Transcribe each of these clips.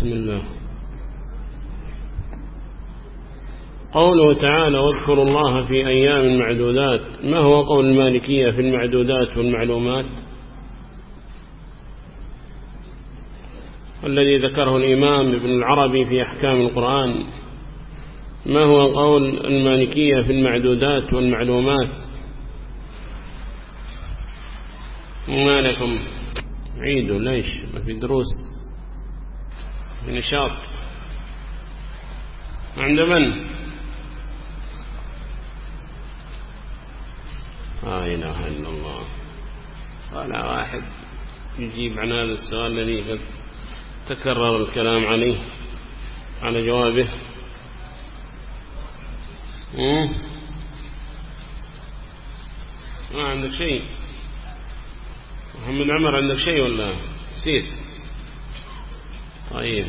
بسم الله. قوله تعالى واذكروا الله في أيام معدودات. ما هو قول المالكية في المعدودات والمعلومات؟ الذي ذكره الإمام ابن العربي في أحكام القرآن. ما هو قول المالكية في المعدودات والمعلومات؟ ما لكم؟ عيدوا ليش؟ ما في دروس. في نشاط. عند من؟ لا إله إلا الله. ولا واحد يجيب عن هذا السؤال الذي قد تكرر الكلام عليه على جوابه. ما عندك شيء؟ محمد عمر عندك شيء ولا؟ نسيت. طيب.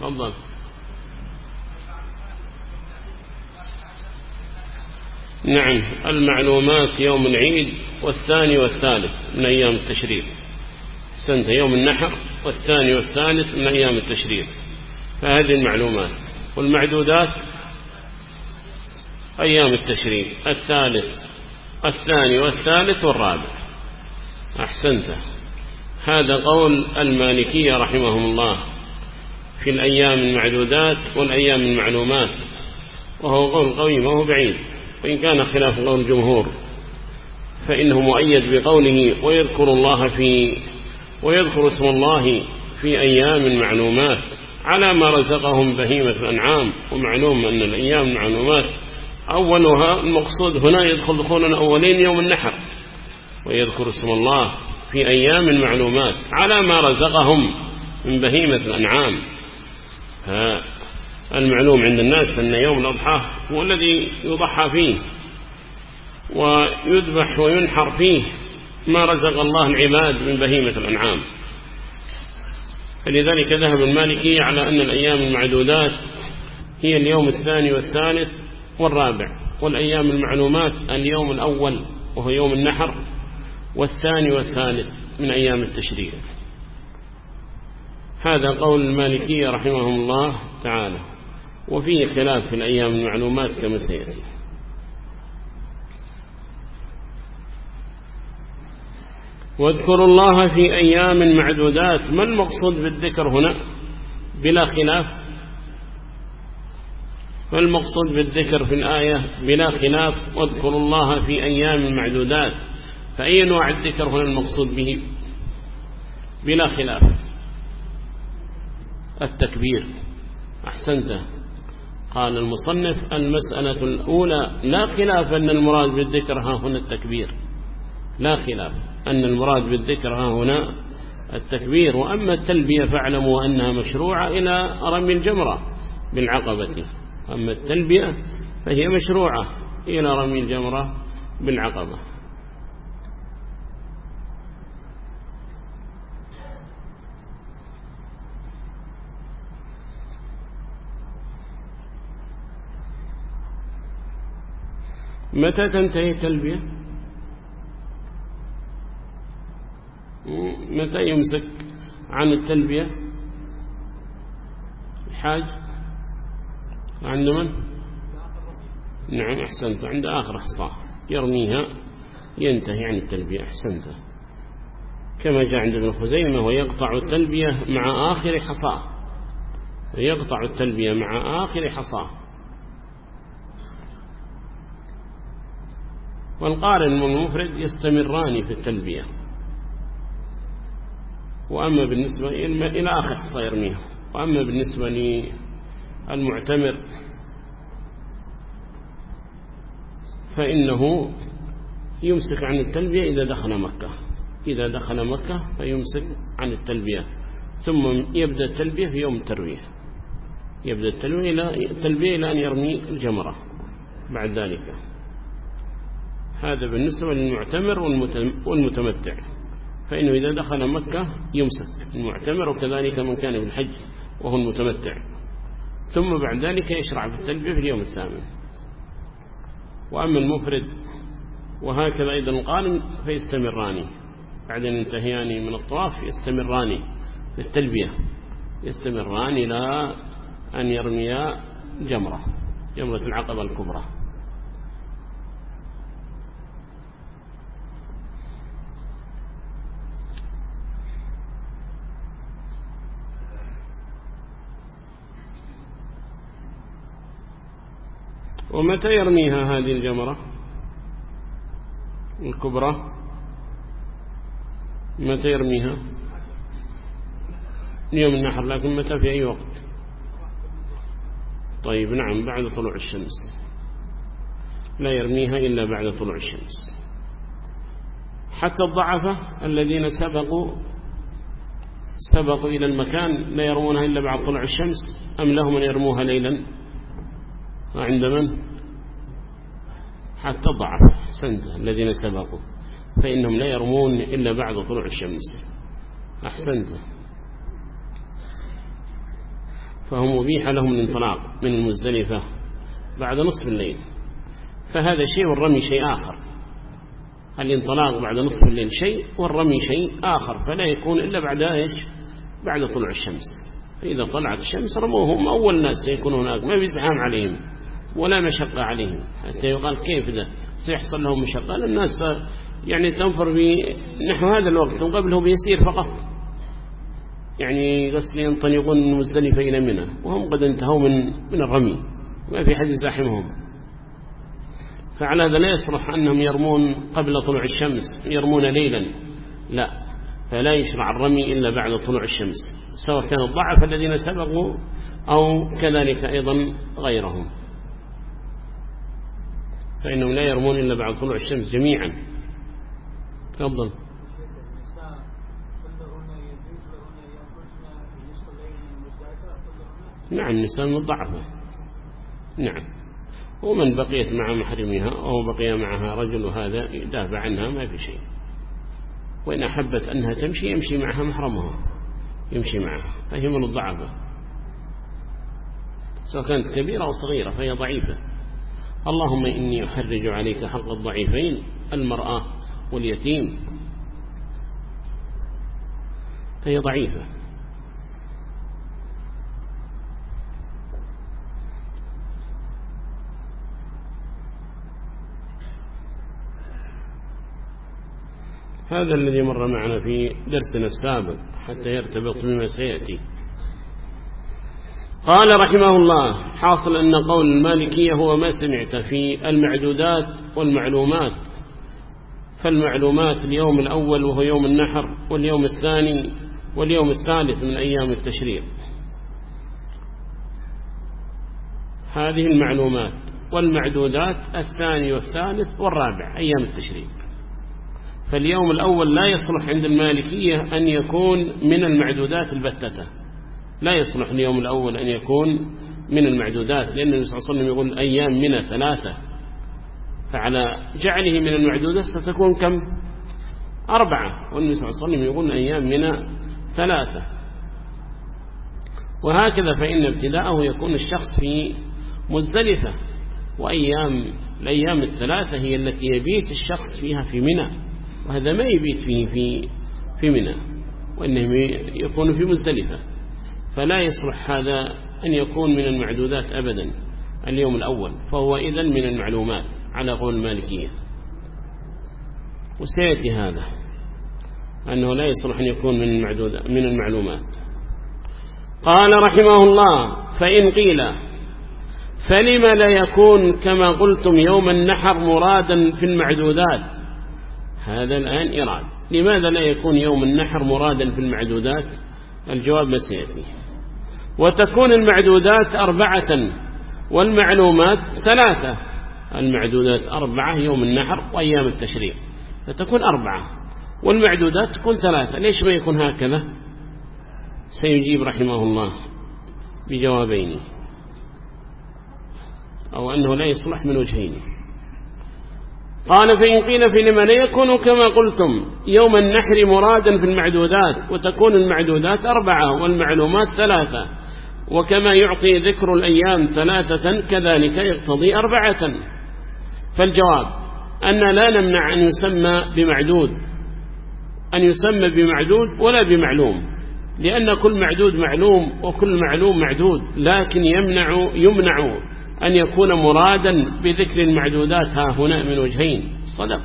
تفضل. نعم. المعلومات يوم العيد والثاني والثالث من أيام التشريق. سنة يوم النحر والثاني والثالث من أيام التشريق. فهذه المعلومات. والمعدودات؟ أيام التشريق. الثالث الثاني والثالث والرابع. أحسنت. هذا قول المالكية رحمهم الله في الأيام المعدودات والأيام المعلومات وهو قول قوي ما هو بعيد وإن كان خلاف قول الجمهور فإنه مؤيد بقوله ويذكر الله في ويذكر اسم الله في أيام معلومات على ما رزقهم بهيمة الأنعام ومعلوم أن الأيام المعلومات أولها المقصود هنا يدخل دخولا أولين يوم النحر ويذكر اسم الله في أيام معلومات على ما رزقهم من بهيمة الأنعام. المعلوم عند الناس أن يوم الأضحى هو الذي يضحى فيه ويذبح وينحر فيه ما رزق الله العباد من بهيمة الأنعام. فلذلك ذهب المالكي على أن الأيام المعدودات هي اليوم الثاني والثالث والرابع والأيام المعلومات اليوم الأول وهو يوم النحر. والثاني والثالث من أيام التشريع. هذا قول المالكية رحمهم الله تعالى وفيه خلاف في الأيام المعلومات كما سيأتي. واذكروا الله في أيام معدودات ما المقصود بالذكر هنا؟ بلا خلاف. ما المقصود بالذكر في الآية؟ بلا خلاف. واذكروا الله في أيام معدودات. فأي نوع الذكر هنا المقصود به؟ بلا خلاف. التكبير. أحسنت. قال المصنف المسألة الأولى لا خلاف أن المراد بالذكر ها هنا التكبير. لا خلاف أن المراد بالذكر ها هنا التكبير. وأما التلبية فاعلموا أنها مشروعة إلى رمي الجمرة بالعقبة. أما التلبية فهي مشروعة إلى رمي الجمرة بالعقبة. متى تنتهي التلبية؟ متى يمسك عن التلبية؟ الحاج؟ عند من؟ نعم أحسنت. عند آخر حصاه يرميها ينتهي عن التلبية. أحسنت. كما جاء عند ابن خزيمة ويقطع التلبية مع آخر حصاه ويقطع التلبية مع آخر حصاه والقارن والمفرد يستمران في التلبية. وأما بالنسبة إلى آخر حصى يرميها وأما بالنسبة للمعتمر فإنه يمسك عن التلبية إذا دخل مكة. إذا دخل مكة فيمسك عن التلبية. ثم يبدأ التلبية في يوم التروية يبدأ التلبية إلى أن يرمي الجمرة. بعد ذلك. هذا بالنسبة للمعتمر والمتمتع. فإنه إذا دخل مكة يمسك. المعتمر وكذلك من كان بالحج وهو المتمتع. ثم بعد ذلك يشرع في التلبية في اليوم الثامن. وأما المفرد وهكذا أيضا القارن فيستمران. بعد أن ينتهيان من الطواف يستمران للتلبية يستمران إلى أن يرميا جمرة جمرة العقبة الكبرى. ومتى يرميها هذه الجمرة؟ الكبرى. متى يرميها؟ يوم النحر لكن متى في أي وقت؟ طيب نعم بعد طلوع الشمس. لا يرميها إلا بعد طلوع الشمس. حتى الضعفة الذين سبقوا سبقوا إلى المكان لا يرمونها إلا بعد طلوع الشمس أم لهم أن يرموها ليلا؟ عند من؟ حتى الضعف أحسنت الذين سبقوا. فإنهم لا يرمون إلا بعد طلوع الشمس. أحسنت. فهم مبيح لهم الانطلاق من المزدلفة بعد نصف الليل. فهذا شيء والرمي شيء آخر. الانطلاق بعد نصف الليل شيء والرمي شيء آخر. فلا يكون إلا بعد إيش؟ بعد طلوع الشمس. فإذا طلعت الشمس رموهم. أول ناس سيكونوا هناك. ما في زحام عليهم. ولا مشقة عليهم. حتى يقال كيف ده سيحصل لهم مشقة. الناس يعني تنفر نحو هذا الوقت. وقبله بيسير فقط. يعني قصد ينطلقون من مزدلفة إلى منى. وهم قد انتهوا من من الرمي. ما في حد يزاحمهم. فعلى هذا لا يصلح أنهم يرمون قبل طلوع الشمس. يرمون ليلا. لا. فلا يشرع الرمي إلا بعد طلوع الشمس. سواء كان الضعف الذين سبقوا أو كذلك أيضا غيرهم. فإنهم لا يرمون إلا بعد طلوع الشمس جميعا. تفضل. نعم النساء مضعفة نعم. ومن بقيت مع محرمها أو بقي معها رجل هذا يدافع عنها ما في شيء. وإن أحبت أنها تمشي يمشي معها محرمها. يمشي معها. فهي من الضعفة. سواء كانت كبيرة أو صغيرة فهي ضعيفة. اللهم إني أحرج عليك حق الضعيفين المرأة واليتيم. فهي ضعيفة. هذا الذي مر معنا في درسنا السابق حتى يرتبط بما سيأتي. قال رحمه الله حاصل أن قول المالكية هو ما سمعت في المعدودات والمعلومات. فالمعلومات اليوم الأول وهو يوم النحر واليوم الثاني واليوم الثالث من أيام التشريق. هذه المعلومات والمعدودات الثاني والثالث والرابع أيام التشريق. فاليوم الأول لا يصلح عند المالكية أن يكون من المعدودات البتة. لا يصلح اليوم الأول أن يكون من المعدودات لأن النبي صلى الله عليه وسلم يقول أيام من ثلاثة فعلى جعله من المعدودات ستكون كم؟ أربعة والنبي صلى الله عليه وسلم يقول أيام من ثلاثة. وهكذا فإن ابتداءه يكون الشخص في مزدلفة وأيام الأيام الثلاثة هي التي يبيت الشخص فيها في منى وهذا ما يبيت فيه في في منى وإنه يكون في مزدلفة. فلا يصلح هذا أن يكون من المعدودات أبدا اليوم الأول فهو إذن من المعلومات على قول المالكية. وسيأتي هذا أنه لا يصلح أن يكون من من المعلومات. قال رحمه الله فإن قيل فلم لا يكون كما قلتم يوم النحر مرادا في المعدودات؟ هذا الآن إراد. لماذا لا يكون يوم النحر مرادا في المعدودات؟ الجواب ما سيأتي. وتكون المعدودات أربعة والمعلومات ثلاثة. المعدودات أربعة يوم النحر وأيام التشريق. فتكون أربعة والمعدودات تكون ثلاثة. ليش ما يكون هكذا؟ سيجيب رحمه الله بجوابين. أو أنه لا يصلح من وجهين. قال فإن قيل في لا يكون كما قلتم يوم النحر مرادا في المعدودات وتكون المعدودات أربعة والمعلومات ثلاثة. وكما يعطي ذكر الأيام ثلاثة كذلك يقتضي أربعة. فالجواب أن لا نمنع أن يسمى بمعدود أن يسمى بمعدود ولا بمعلوم لأن كل معدود معلوم وكل معلوم معدود لكن يمنع يمنع أن يكون مرادا بذكر المعدودات. ها هنا من وجهين. صدق.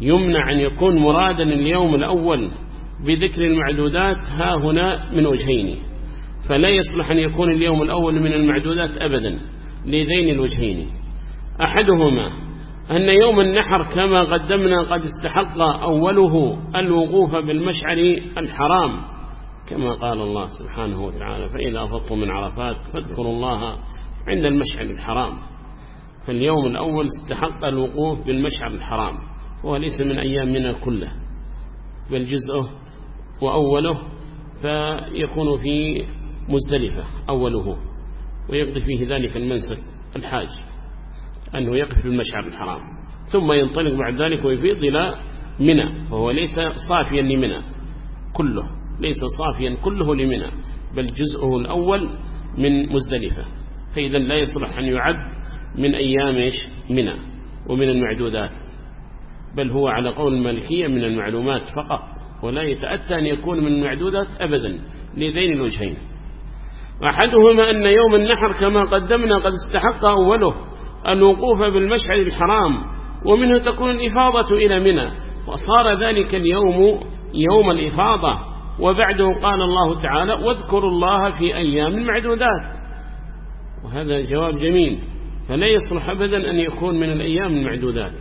يمنع أن يكون مرادا اليوم الأول بذكر المعدودات. ها هنا من وجهين. فلا يصلح أن يكون اليوم الأول من المعدودات أبدا لذين الوجهين. أحدهما أن يوم النحر كما قدمنا قد استحق أوله الوقوف بالمشعر الحرام كما قال الله سبحانه وتعالى فإذا أفضتم من عرفات فاذكروا الله عند المشعر الحرام. فاليوم الأول استحق الوقوف بالمشعر الحرام وهو ليس من أيامنا كله بل جزءه وأوله فيكون في مزدلفة أوله. ويقضي فيه ذلك المنسك الحاج أنه يقف في المشعر الحرام. ثم ينطلق بعد ذلك ويفيض إلى منى وهو ليس صافيا لمنى. كله ليس صافيا كله لمنى بل جزءه الأول من مزدلفة. فإذا لا يصلح أن يعد من أيام منى ومن المعدودات. بل هو على قول المالكية من المعلومات فقط ولا يتأتى أن يكون من المعدودات أبدا لذين الوجهين. أحدهما أن يوم النحر كما قدمنا قد استحق أوله الوقوف بالمشعر الحرام ومنه تكون الإفاضة إلى منى وصار ذلك اليوم يوم الإفاضة. وبعده قال الله تعالى واذكروا الله في أيام معدودات. وهذا جواب جميل. فلا يصلح أبدا أن يكون من الأيام المعدودات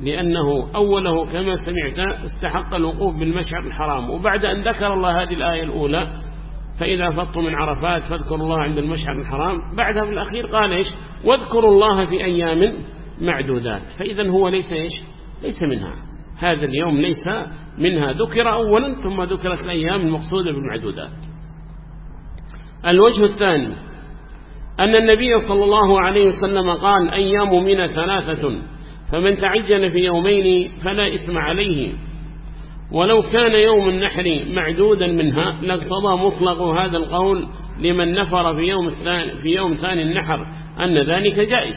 لأنه أوله كما سمعت استحق الوقوف بالمشعر الحرام. وبعد أن ذكر الله هذه الآية الأولى فإذا فضتم من عرفات فاذكروا الله عند المشعر الحرام. بعدها في الأخير قال إيش؟ واذكروا الله في أيام معدودات. فإذا هو ليس إيش؟ ليس منها. هذا اليوم ليس منها. ذكر أولا ثم ذكرت الأيام المقصودة بالمعدودات. الوجه الثاني أن النبي صلى الله عليه وسلم قال أيام من ثلاثة فمن تعجل في يومين فلا إثم عليه. ولو كان يوم النحر معدودا منها لاقتضى مطلق هذا القول لمن نفر في يوم, الثاني في يوم ثاني النحر أن ذلك جائز.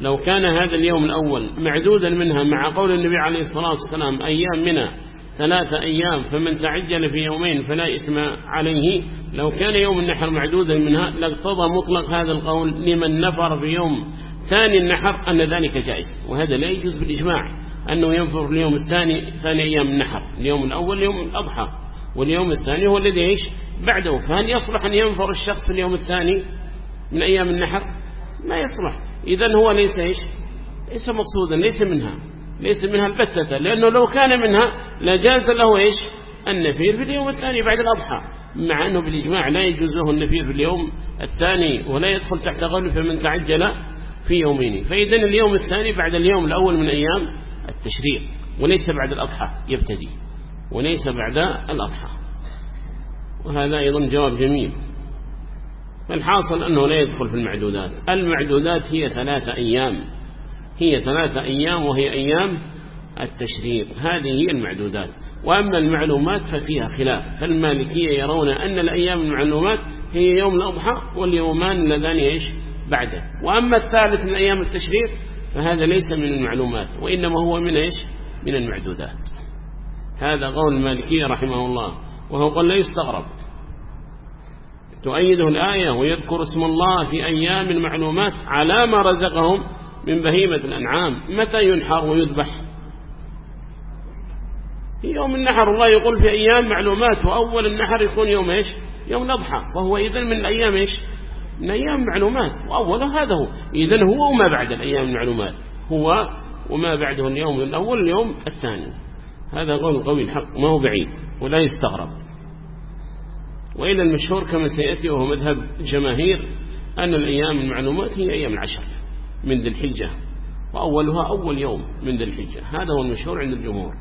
لو كان هذا اليوم الأول معدودا منها مع قول النبي عليه الصلاة والسلام أيام منها ثلاثة أيام فمن تعجل في يومين فلا إثم عليه. لو كان يوم النحر معدودا منها لاقتضى مطلق هذا القول لمن نفر في يوم ثاني النحر أن ذلك جائز وهذا لا يجوز بالإجماع أنه ينفر اليوم الثاني ثاني أيام النحر اليوم الأول يوم الأضحى واليوم الثاني هو الذي يعيش بعده فهل يصلح أن ينفر الشخص في اليوم الثاني من أيام النحر؟ ما يصلح إذا هو ليس إيش؟ ليس مقصودا ليس منها ليس منها البتة لأنه لو كان منها لجاز له إيش؟ النفير في اليوم الثاني بعد الأضحى مع أنه بالإجماع لا يجوز له النفير في اليوم الثاني ولا يدخل تحت غلف من تعجل في يومين. فإذا اليوم الثاني بعد اليوم الأول من أيام التشريع وليس بعد الأضحى يبتدي وليس بعد الأضحى. وهذا أيضا جواب جميل. فالحاصل أنه لا يدخل في المعدودات. المعدودات هي ثلاثة أيام. هي ثلاثة أيام وهي أيام التشريق. هذه هي المعدودات. وأما المعلومات ففيها خلاف. فالمالكية يرون أن الأيام المعلومات هي يوم الأضحى واليومان اللذان يعيش بعده. وأما الثالث من أيام التشريق فهذا ليس من المعلومات وإنما هو من إيش؟ من المعدودات. هذا قول المالكية رحمه الله وهو قال لا يستغرب. تؤيده الآية ويذكر اسم الله في أيام المعلومات على ما رزقهم من بهيمة الأنعام. متى ينحر ويذبح؟ يوم النحر الله يقول في أيام معلومات وأول النحر يكون يوم إيش؟ يوم الأضحى وهو إذن من الأيام إيش؟ من أيام معلومات وأوله هذا هو. إذن هو وما بعد الأيام المعلومات. هو وما بعده اليوم الأول اليوم الثاني. هذا قول قوي الحق ما هو بعيد ولا يستغرب. وإلى المشهور كما سيأتي وهو مذهب جماهير أن الأيام المعلومات هي أيام العشر من ذي الحجة وأولها أول يوم من ذي الحجة. هذا هو المشهور عند الجمهور.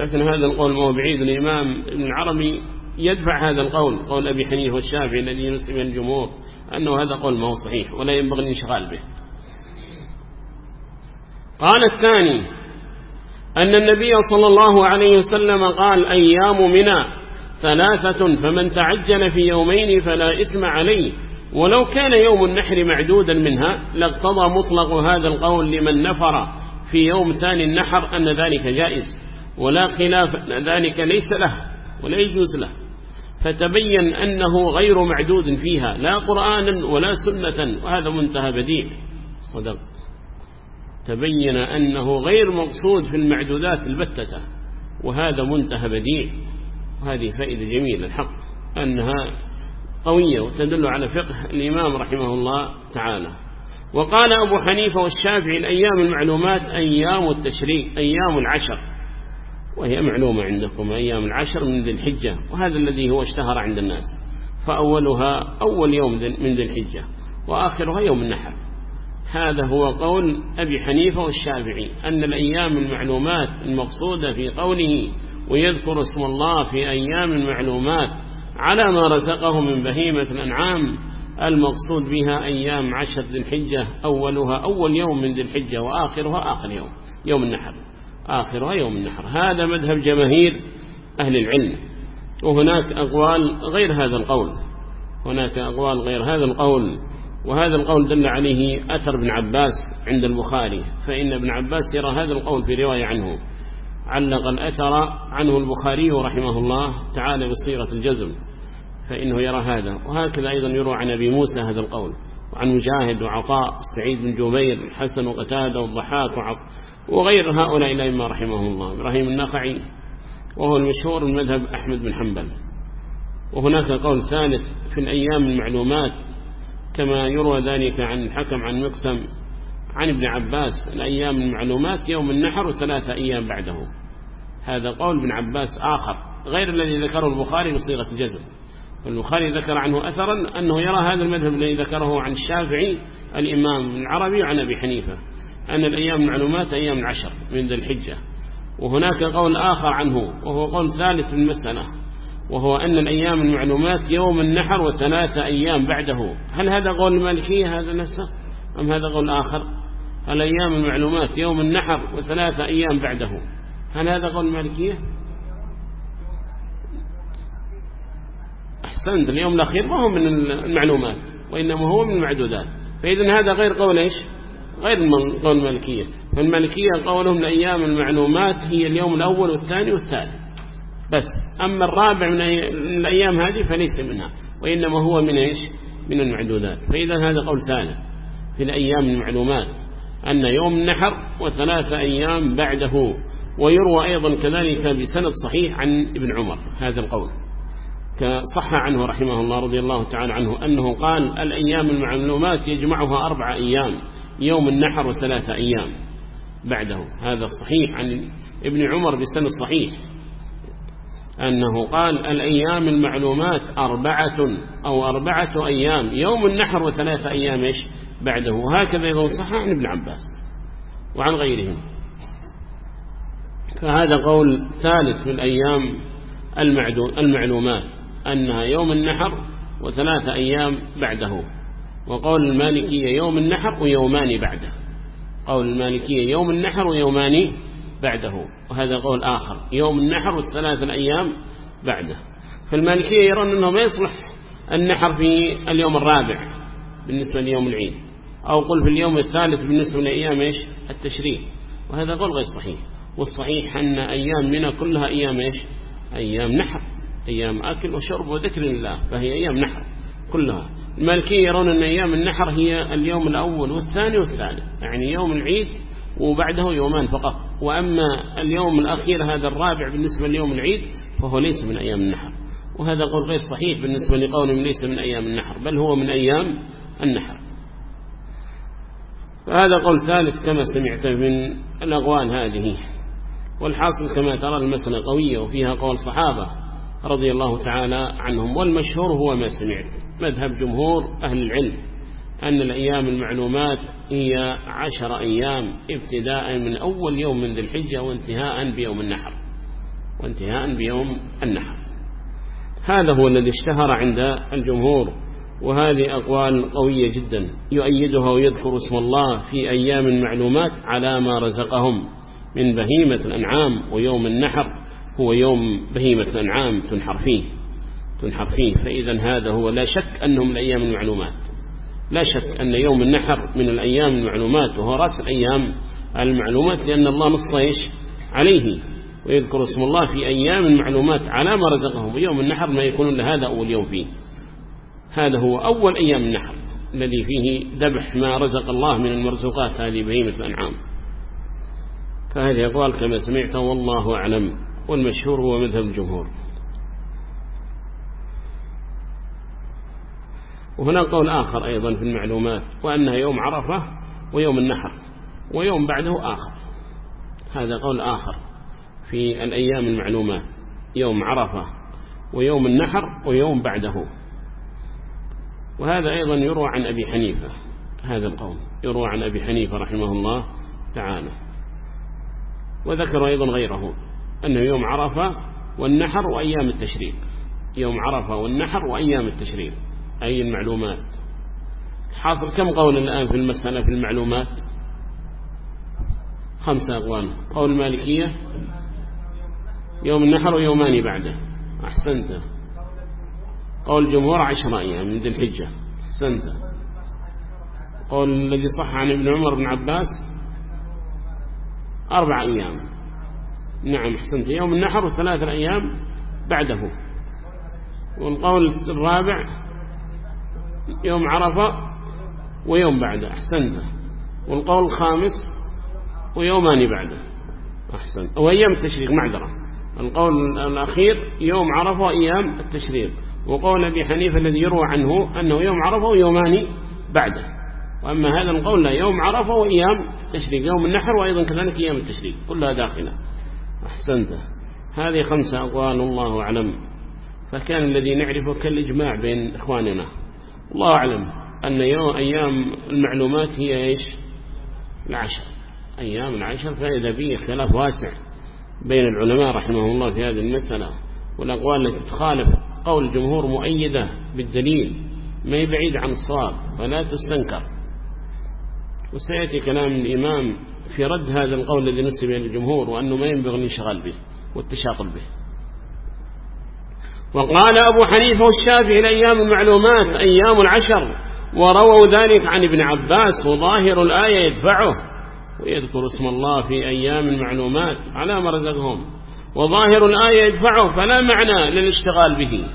لكن هذا القول ما هو بعيد الإمام ابن العربي يدفع هذا القول قول أبي حنيفة والشافعي الذي ينسب الجمهور أنه هذا قول ما هو صحيح ولا ينبغي الانشغال به. قال الثاني أن النبي صلى الله عليه وسلم قال أيام منى ثلاثة فمن تعجل في يومين فلا إثم عليه. ولو كان يوم النحر معدودا منها لاقتضى مطلق هذا القول لمن نفر في يوم ثاني النحر أن ذلك جائز ولا خلاف أن ذلك ليس له ولا يجوز له. فتبين أنه غير معدود فيها لا قرآنا ولا سنة وهذا منتهى بديع. صدق. تبين أنه غير مقصود في المعدودات البتة وهذا منتهى بديع. وهذه فائدة جميلة الحق أنها قوية وتدل على فقه الإمام رحمه الله تعالى. وقال أبو حنيفة والشافعي الأيام المعلومات أيام التشريق أيام العشر. وهي معلومة عندكم أيام العشر من ذي الحجة وهذا الذي هو اشتهر عند الناس. فأولها أول يوم من ذي الحجة وآخرها يوم النحر. هذا هو قول أبي حنيفة والشافعي أن الأيام المعلومات المقصودة في قوله ويذكر اسم الله في أيام المعلومات على ما رزقه من بهيمة الأنعام المقصود بها أيام عشر ذي الحجة أولها أول يوم من ذي الحجة وآخرها آخر يوم يوم النحر. آخرها يوم النحر. هذا مذهب جماهير أهل العلم. وهناك أقوال غير هذا القول. هناك أقوال غير هذا القول. وهذا القول دل عليه أثر ابن عباس عند البخاري. فإن ابن عباس يرى هذا القول في رواية عنه. علق الأثر عنه البخاري رحمه الله تعالى بصيغة الجزم. فإنه يرى هذا. وهكذا أيضا يروى عن أبي موسى هذا القول. وعن مجاهد وعطاء سعيد بن جبير الحسن وقتادة والضحاك وغير هؤلاء الأئمة رحمهم الله. إبراهيم النخعي وهو المشهور من مذهب أحمد بن حنبل. وهناك قول ثالث في الأيام المعلومات كما يروى ذلك عن الحكم عن مقسم عن ابن عباس الأيام المعلومات يوم النحر وثلاثة أيام بعده. هذا قول ابن عباس آخر غير الذي ذكره البخاري بصيغة الجزم. البخاري ذكر عنه أثرا أنه يرى هذا المذهب الذي ذكره عن الشافعي الإمام العربي وعن أبي حنيفة أن الأيام المعلومات أيام العشر من ذي الحجة وهناك قول آخر عنه وهو قول ثالث في المسألة وهو أن الأيام المعلومات يوم النحر وثلاثة أيام بعده. هل هذا قول المالكية هذا نفسه أم هذا قول آخر؟ الأيام المعلومات يوم النحر وثلاثة أيام بعده. هل هذا قول المالكية؟ أحسنت اليوم الأخير ما هو من المعلومات وإنما هو من المعدودات. فإذا هذا غير قول إيش؟ غير قول المالكية. فالمالكية قولهم الأيام المعلومات هي اليوم الأول والثاني والثالث. بس أما الرابع من الأيام هذه فليس منها وإنما هو من إيش؟ من المعدودات. فإذا هذا قول ثالث في الأيام المعلومات أن يوم النحر وثلاثة أيام بعده. ويروى أيضا كذلك بسند صحيح عن ابن عمر هذا القول. صح عنه رحمه الله رضي الله تعالى عنه أنه قال الأيام المعلومات يجمعها أربع أيام يوم النحر وثلاثة أيام بعده. هذا صحيح عن ابن عمر بسند صحيح. أنه قال الأيام المعلومات أربعة أو أربعة أيام يوم النحر وثلاثة أيام إيش؟ بعده. وهكذا أيضا صح عن ابن عباس وعن غيرهم. فهذا قول ثالث من أيام المعلومات. أنها يوم النحر وثلاثة أيام بعده. وقول المالكية يوم النحر ويومان بعده. قول المالكية يوم النحر ويومان بعده. وهذا قول آخر. يوم النحر والثلاثة الأيام بعده. فالمالكية يرون أنه ما يصلح النحر في اليوم الرابع بالنسبة ليوم العيد. أو قل في اليوم الثالث بالنسبة لأيام إيش؟ التشريق. وهذا قول غير صحيح. والصحيح أن أيام منها كلها أيام إيش؟ أيام نحر. أيام أكل وشرب وذكر الله فهي أيام نحر كلها. المالكية يرون أن أيام النحر هي اليوم الأول والثاني والثالث يعني يوم العيد وبعده يومان فقط. وأما اليوم الأخير هذا الرابع بالنسبة ليوم العيد فهو ليس من أيام النحر. وهذا قول غير صحيح بالنسبة لقولهم ليس من أيام النحر بل هو من أيام النحر. فهذا قول ثالث كما سمعت من الأقوال هذه. والحاصل كما ترى المسألة قوية وفيها قول صحابة. رضي الله تعالى عنهم. والمشهور هو ما سمعت مذهب جمهور أهل العلم أن الأيام المعلومات هي عشر أيام ابتداء من أول يوم من ذي الحجة وانتهاء بيوم النحر وانتهاء بيوم النحر. هذا هو الذي اشتهر عند الجمهور وهذه أقوال قوية جدا يؤيدها ويذكر اسم الله في أيام المعلومات على ما رزقهم من بهيمة الأنعام ويوم النحر. هو يوم بهيمة الأنعام تنحر فيه تنحر فيه فإذا هذا هو لا شك أنهم الأيام المعلومات. لا شك أن يوم النحر من الأيام المعلومات وهو رأس الأيام المعلومات لأن الله نص إيش؟ عليه. ويذكر اسم الله في أيام معلومات على ما رزقهم. ويوم النحر ما يكون لهذا أول يوم فيه. هذا هو أول أيام النحر الذي فيه ذبح ما رزق الله من المرزوقات هذه بهيمة الأنعام. فهذه أقوال كما سمعت والله أعلم. والمشهور هو مذهب الجمهور. وهنا قول آخر أيضا في المعلومات وأنها يوم عرفة ويوم النحر ويوم بعده آخر. هذا قول آخر في الأيام المعلومات يوم عرفة ويوم النحر ويوم بعده. وهذا أيضا يروى عن أبي حنيفة هذا القول يروى عن أبي حنيفة رحمه الله تعالى. وذكر أيضا غيره. أنه يوم عرفة والنحر وأيام التشريق. يوم عرفة والنحر وأيام التشريق. أي المعلومات؟ حاصل كم قول الآن في المسألة في المعلومات؟ خمسة أقوال قول المالكية؟ يوم النحر ويومان بعده. أحسنت. قول الجمهور عشر أيام من ذي الحجة. أحسنت. قول الذي صح عن ابن عمر بن عباس؟ أربع أيام. نعم أحسنت. يوم النحر وثلاثة أيام بعده. والقول الرابع يوم عرفة ويوم بعده. أحسنت. والقول الخامس ويومان بعده. أحسن وأيام التشريق معذرة. القول الأخير يوم عرفة وأيام التشريق. وقول أبي حنيفة الذي يروى عنه أنه يوم عرفة ويومان بعده. وأما هذا القول لا يوم عرفة وأيام التشريق. يوم النحر وأيضا كذلك أيام التشريق. كلها داخلة. أحسنت هذه خمسة أقوال الله أعلم. فكان الذي نعرفه كالإجماع بين إخواننا. الله أعلم أن يوم أيام المعلومات هي إيش؟ العشر. أيام العشر فإذا فيه خلاف واسع بين العلماء رحمه الله في هذه المسألة. والأقوال التي تخالف قول الجمهور مؤيدة بالدليل ما يبعيد عن الصواب فلا تستنكر. وسيأتي كلام الإمام في رد هذا القول الذي نسب إلى الجمهور وأنه ما ينبغي الانشغال به والتشاغل به. وقال أبو حنيفة والشافعي الأيام المعلومات أيام العشر ورووا ذلك عن ابن عباس وظاهر الآية يدفعه ويذكر اسم الله في أيام المعلومات على ما رزقهم. وظاهر الآية يدفعه فلا معنى للاشتغال به.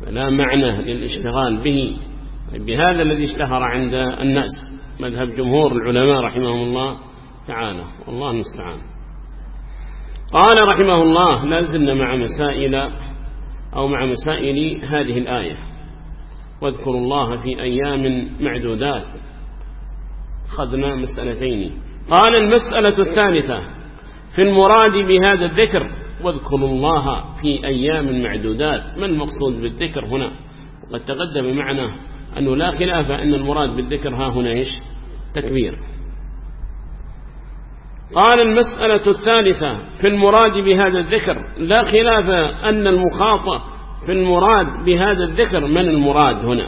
فلا معنى للاشتغال به. بهذا الذي اشتهر عند الناس. مذهب جمهور العلماء رحمهم الله تعالى والله المستعان. قال رحمه الله لا زلنا مع مسائل أو مع مسائل هذه الآية. واذكروا الله في أيام معدودات. خذنا مسألتين. قال المسألة الثالثة في المراد بهذا الذكر واذكروا الله في أيام معدودات. ما المقصود بالذكر هنا؟ وقد تقدم معنا أنه لا خلاف أن المراد بالذكر ها هنا إيش؟ تكبير. قال المسألة الثالثة في المراد بهذا الذكر لا خلاف أن المخاطب في المراد بهذا الذكر من المراد هنا.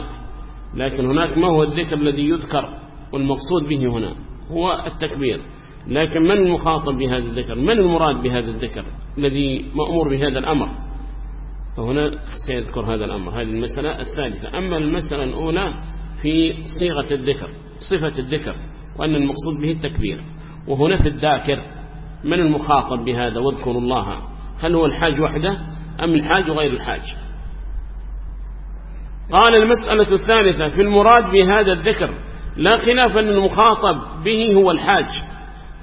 لكن هناك ما هو الذكر الذي يذكر والمقصود به هنا؟ هو التكبير. لكن من المخاطب بهذا الذكر؟ من المراد بهذا الذكر الذي مأمور بهذا الأمر؟ فهنا سيذكر هذا الأمر. هذه المسألة الثالثة. أما المسألة الأولى في صيغة الذكر صفة الذكر وأن المقصود به التكبير. وهنا في الذاكر من المخاطب بهذا؟ واذكروا الله. هل هو الحاج وحده أم الحاج وغير الحاج؟ قال المسألة الثالثة في المراد بهذا الذكر لا خلاف أن المخاطب به هو الحاج.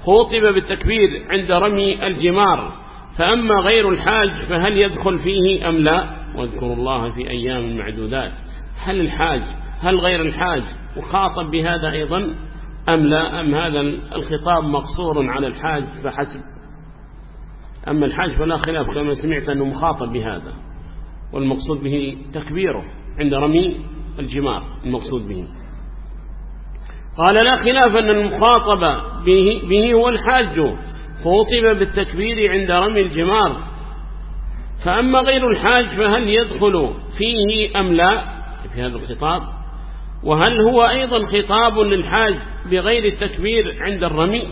خوطب بالتكبير عند رمي الجمار. فأما غير الحاج فهل يدخل فيه أم لا؟ واذكروا الله في أيام معدودات. هل الحاج هل غير الحاج مخاطب بهذا أيضا أم لا؟ أم هذا الخطاب مقصور على الحاج فحسب. أما الحاج فلا خلاف كما سمعت أنه مخاطب بهذا والمقصود به تكبيره عند رمي الجمار المقصود به. قال لا خلاف أن المخاطب به, به هو الحاج. خوطب بالتكبير عند رمي الجمار. فأما غير الحاج فهل يدخل فيه أم لا؟ في هذا الخطاب. وهل هو أيضا خطاب للحاج بغير التكبير عند الرمي؟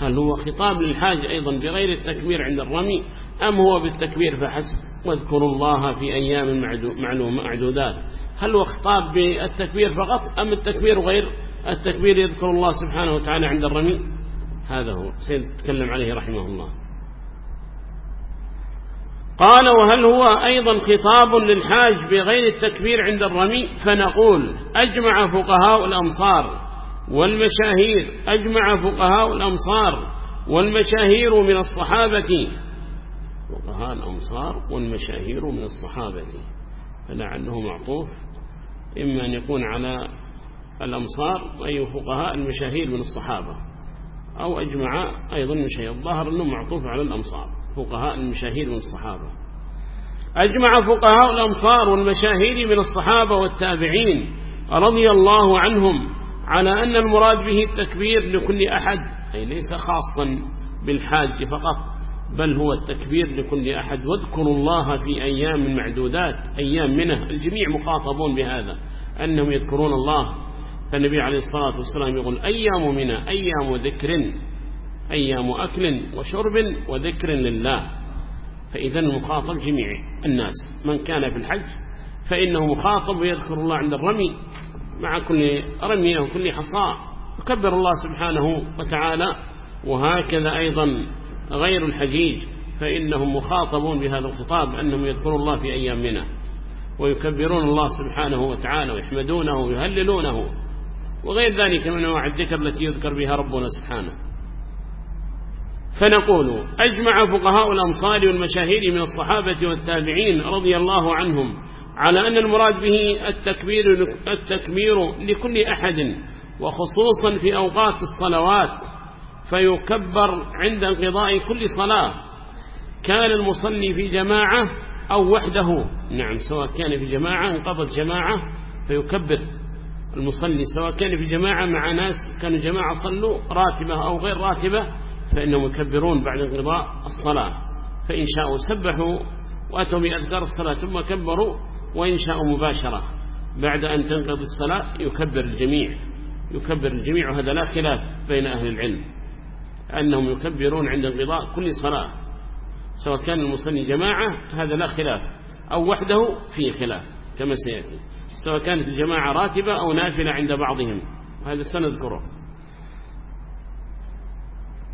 هل هو خطاب للحاج أيضا بغير التكبير عند الرمي؟ أم هو بالتكبير فحسب؟ واذكروا الله في أيام معلوم معدودات. هل هو خطاب بالتكبير فقط أم التكبير غير؟ التكبير يذكر الله سبحانه وتعالى عند الرمي. هذا هو. سيتكلم عليه رحمه الله. قال وهل هو أيضا خطاب للحاج بغير التكبير عند الرمي؟ فنقول أجمع فقهاء الأمصار والمشاهير. أجمع فقهاء الأمصار والمشاهير من الصحابة. فقهاء الأمصار والمشاهير من الصحابة. فلعله معطوف. إما أن يكون على الأمصار أي فقهاء المشاهير من الصحابة. أو أجمع أيضا مشاهير الظاهر أنه معطوف على الأمصار. فقهاء المشاهير من الصحابة. أجمع فقهاء الأمصار والمشاهير من الصحابة والتابعين رضي الله عنهم على أن المراد به التكبير لكل أحد أي ليس خاصا بالحاج فقط بل هو التكبير لكل أحد. واذكروا الله في أيام معدودات أيام منه. الجميع مخاطبون بهذا أنهم يذكرون الله فالنبي عليه الصلاة والسلام يقول أيام منه أيام ذكر أيام أكل وشرب وذكر لله. فإذا المخاطب جميع الناس من كان في الحج فإنه مخاطب ويذكر الله عند الرمي مع كل رمية وكل حصاء يكبر الله سبحانه وتعالى. وهكذا أيضا غير الحجيج فإنهم مخاطبون بهذا الخطاب أنهم يذكرون الله في أيام منه ويكبرون الله سبحانه وتعالى ويحمدونه ويهللونه. وغير ذلك من أنواع الذكر التي يذكر بها ربنا سبحانه. فنقول أجمع فقهاء الأمصار والمشاهير من الصحابة والتابعين رضي الله عنهم على أن المراد به التكبير, التكبير لكل أحد وخصوصا في أوقات الصلوات فيكبر عند انقضاء كل صلاة. كان المصلي في جماعة أو وحده نعم سواء كان في جماعة انقضت جماعة فيكبر. المصلي سواء كان في جماعة مع ناس كانوا جماعة صلوا راتبة أو غير راتبة فإنهم يكبرون بعد انقضاء الصلاة. فإن شاءوا سبحوا وأتوا بأذكار الصلاة ثم كبروا وإن شاءوا مباشرة بعد أن تنقضي الصلاة يكبر الجميع. يكبر الجميع وهذا لا خلاف بين أهل العلم أنهم يكبرون عند انقضاء كل صلاة. سواء كان المصلي جماعة هذا لا خلاف أو وحده فيه خلاف. كما سيأتي سواء كانت الجماعة راتبة أو نافلة عند بعضهم وهذا سنذكره.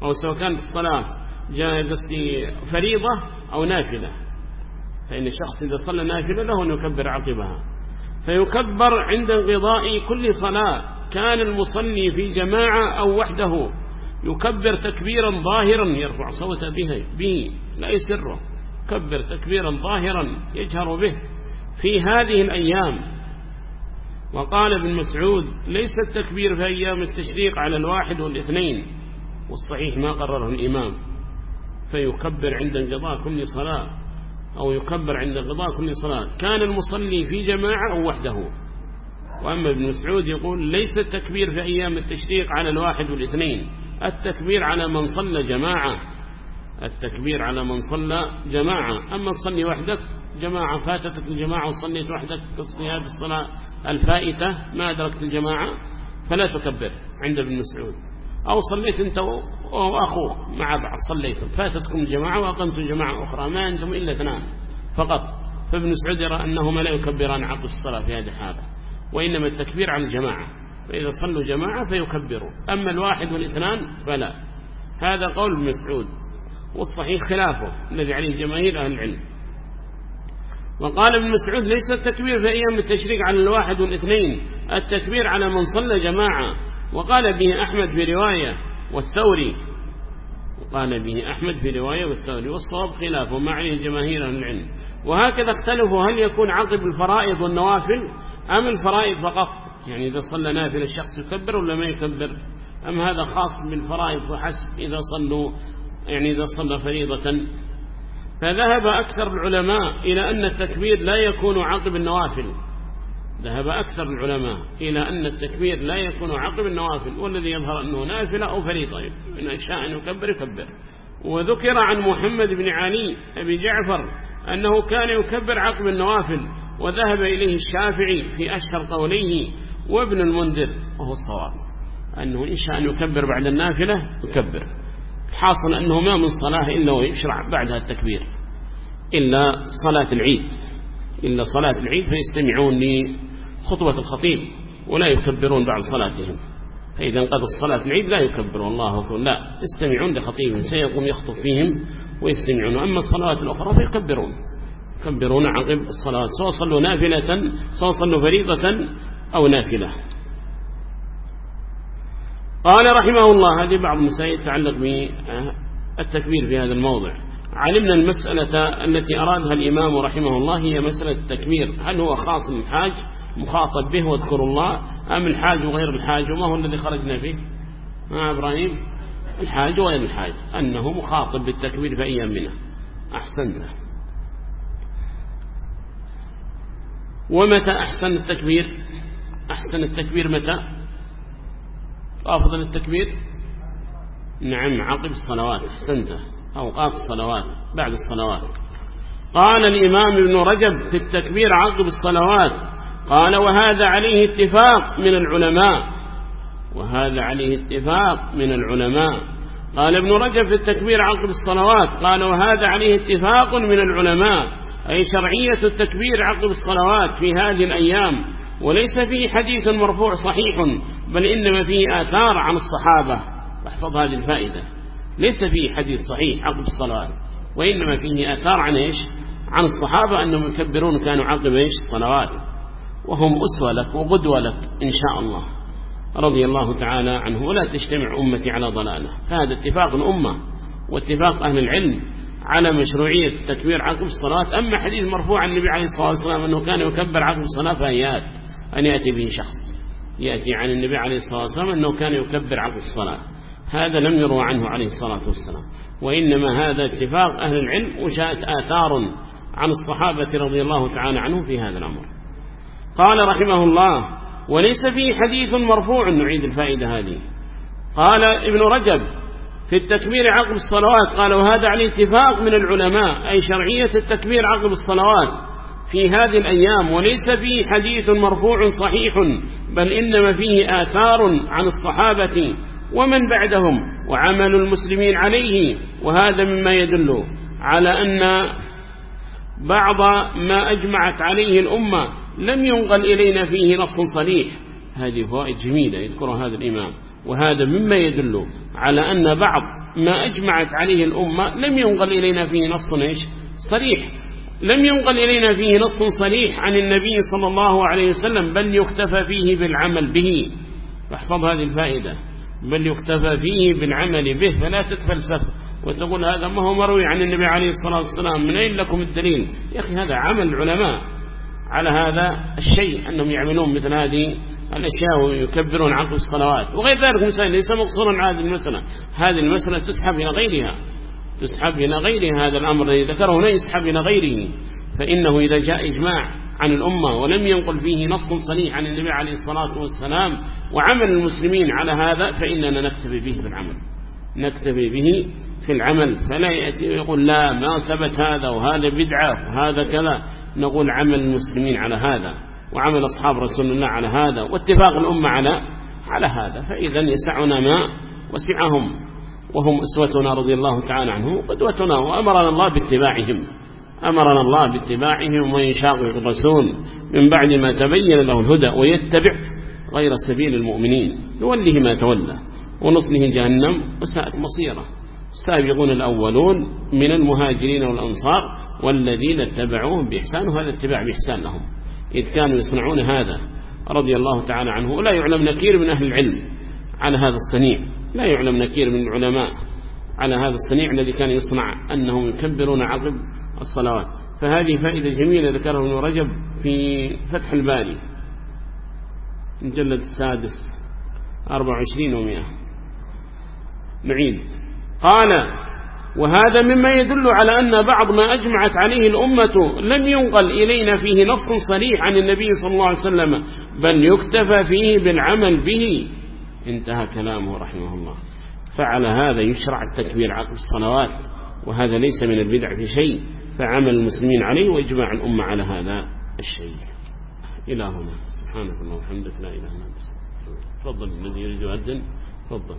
أو سواء كانت الصلاة فريضة أو نافلة فإن الشخص إذا صلى نافلة له أن يكبر عقبها. فيكبر عند انقضاء كل صلاة كان المصلي في جماعة أو وحده يكبر تكبيرا ظاهرا يرفع صوته به, به لا يسره كبر تكبيرا ظاهرا يجهر به. في هذه الأيام. وقال ابن مسعود ليس التكبير في أيام التشريق على الواحد والاثنين والصحيح ما قرره الإمام. فيكبر عند انقضاء كل صلاة أو يكبر عند انقضاء كل صلاة. كان المصلي في جماعة أو وحده. وأما ابن مسعود يقول ليس التكبير في أيام التشريق على الواحد والاثنين. التكبير على من صلى جماعة التكبير على من صلى جماعة. أما تصلي وحدك جماعة فاتتك الجماعة وصليت وحدك تصلي هذه الصلاة الفائتة ما أدركت الجماعة فلا تكبر عند ابن مسعود. أو صليت أنت وأخوك مع بعض صليتم. فاتتكم الجماعة وأقمتم جماعة أخرى ما أنتم إلا اثنان فقط. فابن مسعود يرى أنهما لا يكبران عقب الصلاة في هذه الحالة وإنما التكبير عن الجماعة. فإذا صلوا جماعة فيكبروا أما الواحد والإثنان فلا. هذا قول ابن مسعود والصحيح خلافه الذي عليه جماهير أهل العلم. وقال ابن مسعود ليس التكبير في أيام التشريك على الواحد والاثنين التكبير على من صلى جماعة. وقال به أحمد في رواية والثوري. وقال به أحمد في رواية والثوري. والصواب خلافه ما عليه جماهير العلم. وهكذا اختلفوا هل يكون عقب الفرائض والنوافل أم الفرائض فقط. يعني إذا صلى نافل الشخص يكبر ولا ما يكبر؟ أم هذا خاص بالفرائض وحسب إذا صلوا يعني إذا صلى فريضة؟ فذهب أكثر العلماء إلى أن التكبير لا يكون عقب النوافل. ذهب أكثر العلماء إلى أن التكبير لا يكون عقب النوافل والذي يظهر أنه نافلة أو فريضة إن شاء أن يكبر يكبر. وذكر عن محمد بن علي أبي جعفر أنه كان يكبر عقب النوافل وذهب إليه الشافعي في أشهر قوليه وابن المنذر وهو الصواب. أنه إن شاء أن يكبر بعد النافلة يكبر. حاصل أنه ما من صلاة إلا ويشرع بعدها التكبير. إلا صلاة العيد. إلا صلاة العيد فيستمعون لخطبة الخطيب ولا يكبرون بعد صلاتهم. فإذا انقضى الصلاة العيد لا يكبرون. الله أكبر. لا. يستمعون لخطيب سيقوم يخطب فيهم ويستمعون. أما الصلوات الأخرى فيكبرون. يكبرون عقب الصلاة. سواء صلوا نافلة سواء صلوا فريضة أو نافلة. قال رحمه الله هذه بعض المسائل تتعلق بالتكبير في هذا الموضع. علمنا المسألة التي أرادها الإمام رحمه الله هي مسألة التكبير. هل هو خاص بالحاج؟ مخاطب به واذكر الله. أم الحاج وغير الحاج؟ وما هو الذي خرجنا فيه؟ ها إبراهيم؟ الحاج وغير الحاج. أنه مخاطب بالتكبير في أيام منه. أحسننا. ومتى أحسن التكبير؟ أحسن التكبير متى؟ أفضل التكبير؟ نعم عقب الصلوات أحسنت أوقات الصلوات بعد الصلوات. قال الإمام ابن رجب في التكبير عقب الصلوات قال وهذا عليه اتفاق من العلماء. وهذا عليه اتفاق من العلماء. قال ابن رجب في التكبير عقب الصلوات قال وهذا عليه اتفاق من العلماء. أي شرعية التكبير عقب الصلوات في هذه الأيام. وليس فيه حديث مرفوع صحيح بل إنما فيه آثار عن الصحابة. واحفظ هذه الفائدة ليس فيه حديث صحيح عقب الصلوات وإنما فيه آثار عن إيش؟ عن الصحابة أنهم يكبرون كانوا عقب إيش؟ الصلوات. وهم أسوة لك وقدوة لك إن شاء الله. رضي الله تعالى عنه. ولا تجتمع أمتي على ضلالة. فهذا اتفاق الأمة واتفاق أهل العلم على مشروعية التكبير عقب الصلاة. أما حديث مرفوع عن النبي عليه الصلاة والسلام أنه كان يكبر عقب الصلاة فآيات أن يأتي به شخص. يأتي عن النبي عليه الصلاة والسلام أنه كان يكبر عقب الصلاة. هذا لم يروى عنه عليه الصلاة والسلام. وإنما هذا اتفاق أهل العلم وجاءت آثار عن الصحابة رضي الله تعالى عنهم في هذا الأمر. قال رحمه الله وليس فيه حديث مرفوع نعيد الفائدة هذه. قال ابن رجب في التكبير عقب الصلوات قال وهذا على اتفاق من العلماء أي شرعية التكبير عقب الصلوات. في هذه الأيام وليس فيه حديث مرفوع صحيح بل إنما فيه آثار عن الصحابة ومن بعدهم وعمل المسلمين عليه وهذا مما يدل على أن بعض ما أجمعت عليه الأمة لم ينقل إلينا فيه نص صريح. هذه فوائد جميلة يذكرها هذا الإمام. وهذا مما يدل على أن بعض ما أجمعت عليه الأمة لم ينقل إلينا فيه نص صريح. لم ينقل إلينا فيه نص صريح عن النبي صلى الله عليه وسلم بل يختفى فيه بالعمل به. واحفظ هذه الفائدة. بل يختفى فيه بالعمل به فلا تتفلسف وتقول هذا ما هو مروي عن النبي عليه الصلاة والسلام. من أين لكم الدليل؟ يا أخي هذا عمل العلماء. على هذا الشيء أنهم يعملون مثل هذه الأشياء ويكبرون عقب الصلوات. وغير ذلك مسائل ليس مقصورا هذه المسألة. هذه المسألة تسحب إلى غيرها. تسحب إلى غير هذا الأمر الذي ذكره هنا يسحب إلى غيره. فإنه إذا جاء إجماع عن الأمة ولم ينقل فيه نص صريح عن النبي عليه الصلاة والسلام وعمل المسلمين على هذا فإننا نكتفي به بالعمل. نكتفي به في العمل. فلا يأتي ويقول لا ما ثبت هذا وهذا بدعة وهذا كذا. نقول عمل المسلمين على هذا وعمل أصحاب رسول الله على هذا واتفاق الأمة على على هذا. فإذا يسعنا ما وسعهم. وهم أسوتنا رضي الله تعالى عنه قدوتنا وأمرنا الله باتباعهم. أمرنا الله باتباعهم وإن شاقق الرسول. من بعد ما تبين له الهدى ويتبع غير سبيل المؤمنين. نوله ما تولى ونصله جهنم وساءت مصيره. السابقون الأولون من المهاجرين والأنصار والذين اتبعوهم بإحسان وهذا اتباع بإحسان لهم. إذ كانوا يصنعون هذا رضي الله تعالى عنه. ولا يعلم نكير من أهل العلم على هذا الصنيع. لا يعلم نكير من العلماء على هذا الصنيع الذي كان يصنع أنهم يكبرون عقب الصلوات. فهذه فائدة جميلة ذكرها ابن رجب في فتح الباري المجلد السادس 24 ومئة. نعيد قال وهذا مما يدل على أن بعض ما أجمعت عليه الأمة لم ينقل إلينا فيه نص صريح عن النبي صلى الله عليه وسلم بل يكتفى فيه بالعمل به. انتهى كلامه رحمه الله. فعلى هذا يشرع التكبير عقب الصلوات وهذا ليس من البدع في شيء فعمل المسلمين عليه وإجماع الأمة على هذا الشيء. إلى هنا سبحانك اللهم وبحمدك لا إله إلا أنت تفضل. الذي يريد أذن تفضل.